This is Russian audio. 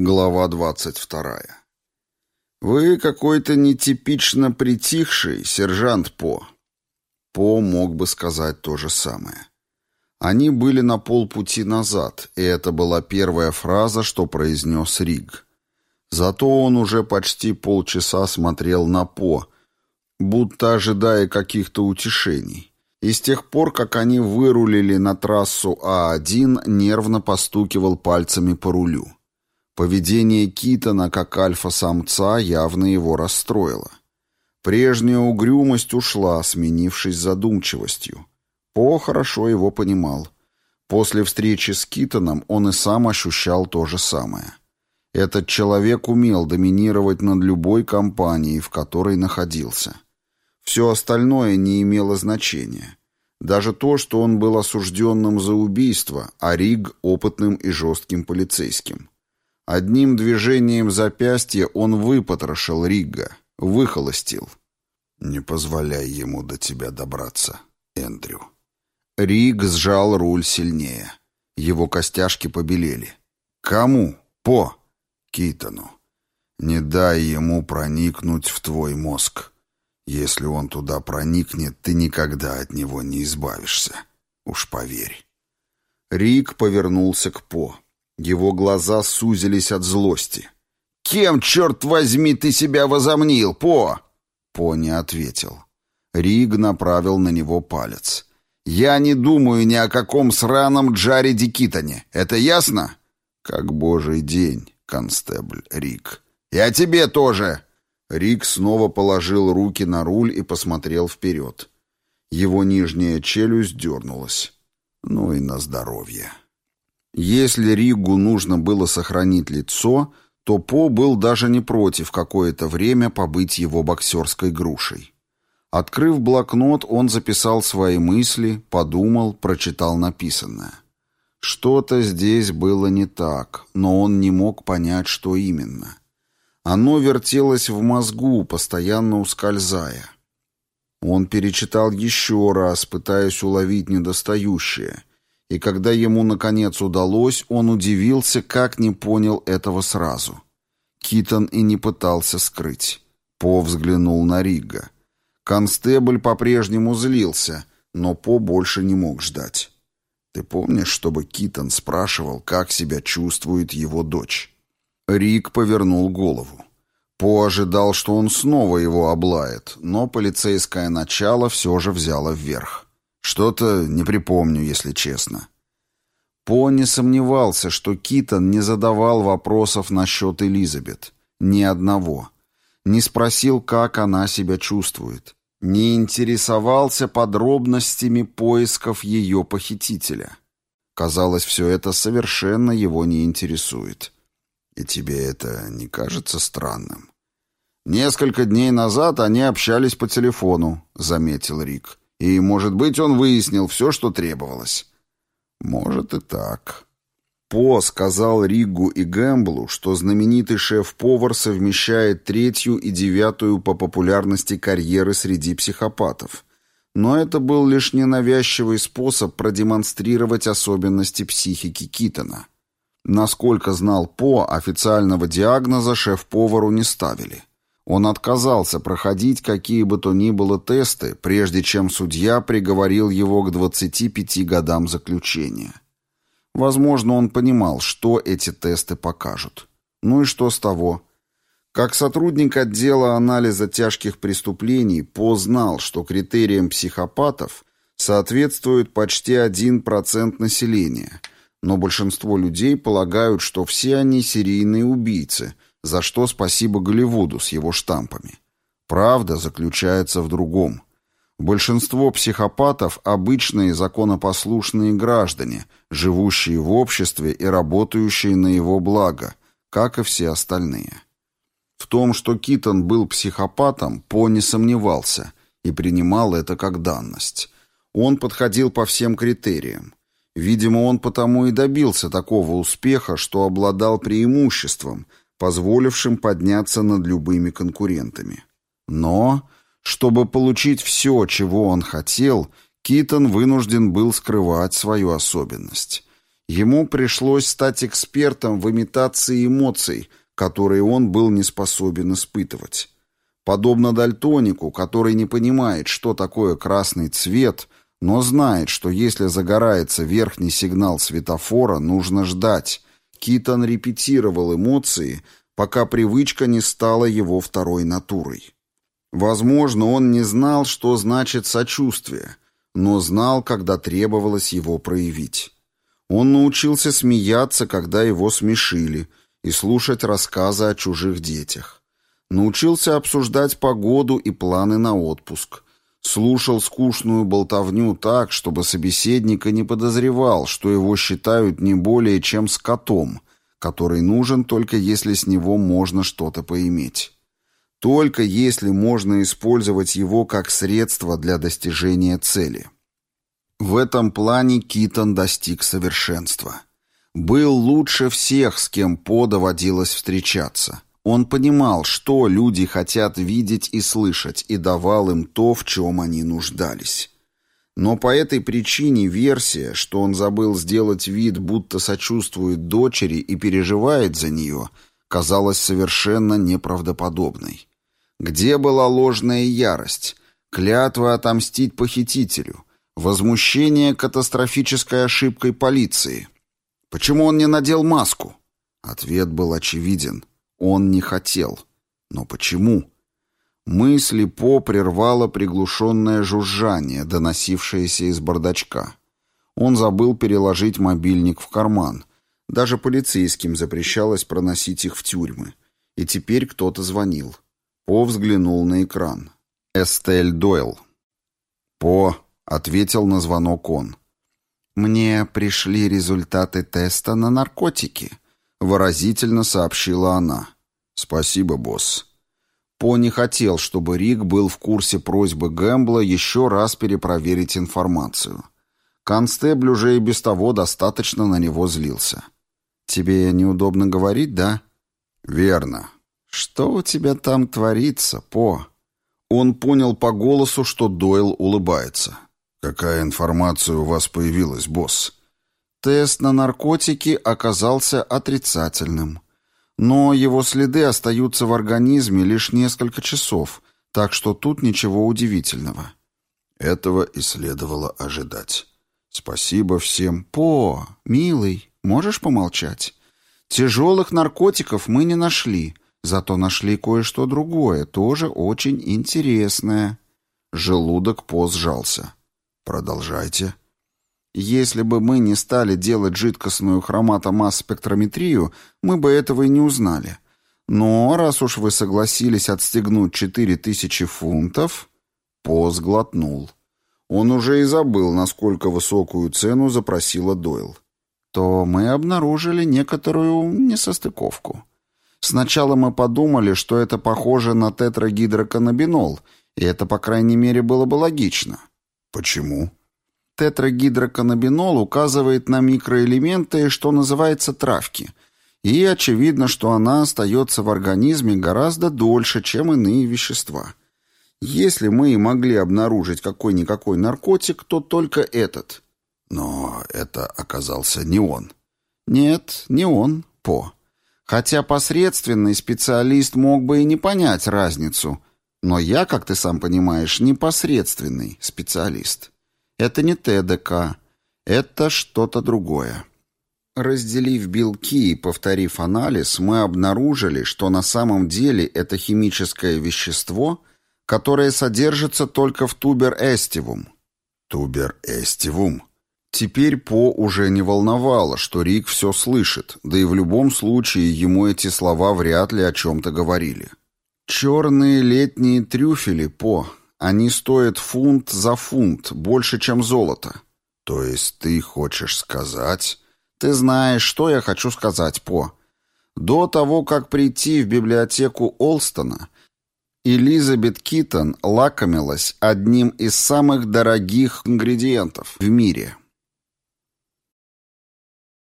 Глава двадцать вторая. «Вы какой-то нетипично притихший, сержант По». По мог бы сказать то же самое. Они были на полпути назад, и это была первая фраза, что произнес Риг. Зато он уже почти полчаса смотрел на По, будто ожидая каких-то утешений. И с тех пор, как они вырулили на трассу А1, нервно постукивал пальцами по рулю. Поведение Китона как альфа-самца явно его расстроило. Прежняя угрюмость ушла, сменившись задумчивостью. По хорошо его понимал. После встречи с Китоном он и сам ощущал то же самое. Этот человек умел доминировать над любой компанией, в которой находился. Все остальное не имело значения. Даже то, что он был осужденным за убийство, а Риг — опытным и жестким полицейским. Одним движением запястья он выпотрошил Ригга, выхолостил. «Не позволяй ему до тебя добраться, Эндрю». Риг сжал руль сильнее. Его костяшки побелели. «Кому? По?» «Китону. Не дай ему проникнуть в твой мозг. Если он туда проникнет, ты никогда от него не избавишься. Уж поверь». Рик повернулся к По. Его глаза сузились от злости. «Кем, черт возьми, ты себя возомнил, По?» По не ответил. Риг направил на него палец. «Я не думаю ни о каком сраном Джареде Китоне. Это ясно?» «Как божий день, констебль Риг». «Я тебе тоже!» Рик снова положил руки на руль и посмотрел вперед. Его нижняя челюсть дернулась. «Ну и на здоровье». Если Ригу нужно было сохранить лицо, то По был даже не против какое-то время побыть его боксерской грушей. Открыв блокнот, он записал свои мысли, подумал, прочитал написанное. Что-то здесь было не так, но он не мог понять, что именно. Оно вертелось в мозгу, постоянно ускользая. Он перечитал еще раз, пытаясь уловить недостающее, и когда ему, наконец, удалось, он удивился, как не понял этого сразу. Китон и не пытался скрыть. По взглянул на Рига. Констебль по-прежнему злился, но По больше не мог ждать. «Ты помнишь, чтобы Китон спрашивал, как себя чувствует его дочь?» Рик повернул голову. По ожидал, что он снова его облает, но полицейское начало все же взяло вверх. Что-то не припомню, если честно. По не сомневался, что Китон не задавал вопросов насчет Элизабет. Ни одного. Не спросил, как она себя чувствует. Не интересовался подробностями поисков ее похитителя. Казалось, все это совершенно его не интересует. И тебе это не кажется странным? Несколько дней назад они общались по телефону, заметил Рик. И, может быть, он выяснил все, что требовалось. Может и так. По сказал Ригу и Гэмблу, что знаменитый шеф-повар совмещает третью и девятую по популярности карьеры среди психопатов. Но это был лишь ненавязчивый способ продемонстрировать особенности психики Китона. Насколько знал По, официального диагноза шеф-повару не ставили. Он отказался проходить какие бы то ни было тесты, прежде чем судья приговорил его к 25 годам заключения. Возможно, он понимал, что эти тесты покажут. Ну и что с того? Как сотрудник отдела анализа тяжких преступлений познал, что критериям психопатов соответствует почти 1% населения, но большинство людей полагают, что все они серийные убийцы – за что спасибо Голливуду с его штампами. Правда заключается в другом. Большинство психопатов – обычные законопослушные граждане, живущие в обществе и работающие на его благо, как и все остальные. В том, что Китон был психопатом, По не сомневался и принимал это как данность. Он подходил по всем критериям. Видимо, он потому и добился такого успеха, что обладал преимуществом – позволившим подняться над любыми конкурентами. Но, чтобы получить все, чего он хотел, Китон вынужден был скрывать свою особенность. Ему пришлось стать экспертом в имитации эмоций, которые он был не способен испытывать. Подобно дальтонику, который не понимает, что такое красный цвет, но знает, что если загорается верхний сигнал светофора, нужно ждать. Китон репетировал эмоции, пока привычка не стала его второй натурой. Возможно, он не знал, что значит сочувствие, но знал, когда требовалось его проявить. Он научился смеяться, когда его смешили, и слушать рассказы о чужих детях. Научился обсуждать погоду и планы на отпуск. Слушал скучную болтовню так, чтобы собеседника не подозревал, что его считают не более чем скотом, который нужен только если с него можно что-то поиметь. Только если можно использовать его как средство для достижения цели. В этом плане Китон достиг совершенства. Был лучше всех, с кем По встречаться. Он понимал, что люди хотят видеть и слышать, и давал им то, в чем они нуждались. Но по этой причине версия, что он забыл сделать вид, будто сочувствует дочери и переживает за нее, казалась совершенно неправдоподобной. Где была ложная ярость, клятва отомстить похитителю, Возмущение катастрофической ошибкой полиции. Почему он не надел маску? Ответ был очевиден. Он не хотел. Но почему? Мысли По прервало приглушенное жужжание, доносившееся из бардачка. Он забыл переложить мобильник в карман. Даже полицейским запрещалось проносить их в тюрьмы. И теперь кто-то звонил. По взглянул на экран. Эстель Дойл. «По», ответил на звонок он. «Мне пришли результаты теста на наркотики», — выразительно сообщила она. «Спасибо, босс». По не хотел, чтобы Рик был в курсе просьбы Гэмбла еще раз перепроверить информацию. Констебль уже и без того достаточно на него злился. «Тебе неудобно говорить, да?» «Верно». «Что у тебя там творится, По?» Он понял по голосу, что Дойл улыбается. «Какая информация у вас появилась, босс?» Тест на наркотики оказался отрицательным. Но его следы остаются в организме лишь несколько часов, так что тут ничего удивительного. Этого и следовало ожидать. Спасибо всем. По, милый, можешь помолчать? Тяжелых наркотиков мы не нашли, зато нашли кое-что другое, тоже очень интересное. Желудок По сжался. Продолжайте. Если бы мы не стали делать жидкостную хроматомасс-спектрометрию, мы бы этого и не узнали. Но раз уж вы согласились отстегнуть четыре тысячи фунтов, По сглотнул. Он уже и забыл, насколько высокую цену запросила Дойл. То мы обнаружили некоторую несостыковку. Сначала мы подумали, что это похоже на тетрагидроканабинол, и это, по крайней мере, было бы логично. Почему? Тетрагидроканабинол указывает на микроэлементы, что называется травки. И очевидно, что она остается в организме гораздо дольше, чем иные вещества. Если мы и могли обнаружить какой-никакой наркотик, то только этот. Но это оказался не он. Нет, не он, По. Хотя посредственный специалист мог бы и не понять разницу. Но я, как ты сам понимаешь, непосредственный специалист. Это не ТДК, это что-то другое. Разделив белки и повторив анализ, мы обнаружили, что на самом деле это химическое вещество, которое содержится только в тубер-эстивум. Теперь По уже не волновало, что Рик все слышит, да и в любом случае ему эти слова вряд ли о чем-то говорили. «Черные летние трюфели, По, они стоят фунт за фунт, больше, чем золото. То есть ты хочешь сказать... Ты знаешь, что я хочу сказать, По. До того, как прийти в библиотеку Олстона, Элизабет Китон лакомилась одним из самых дорогих ингредиентов в мире —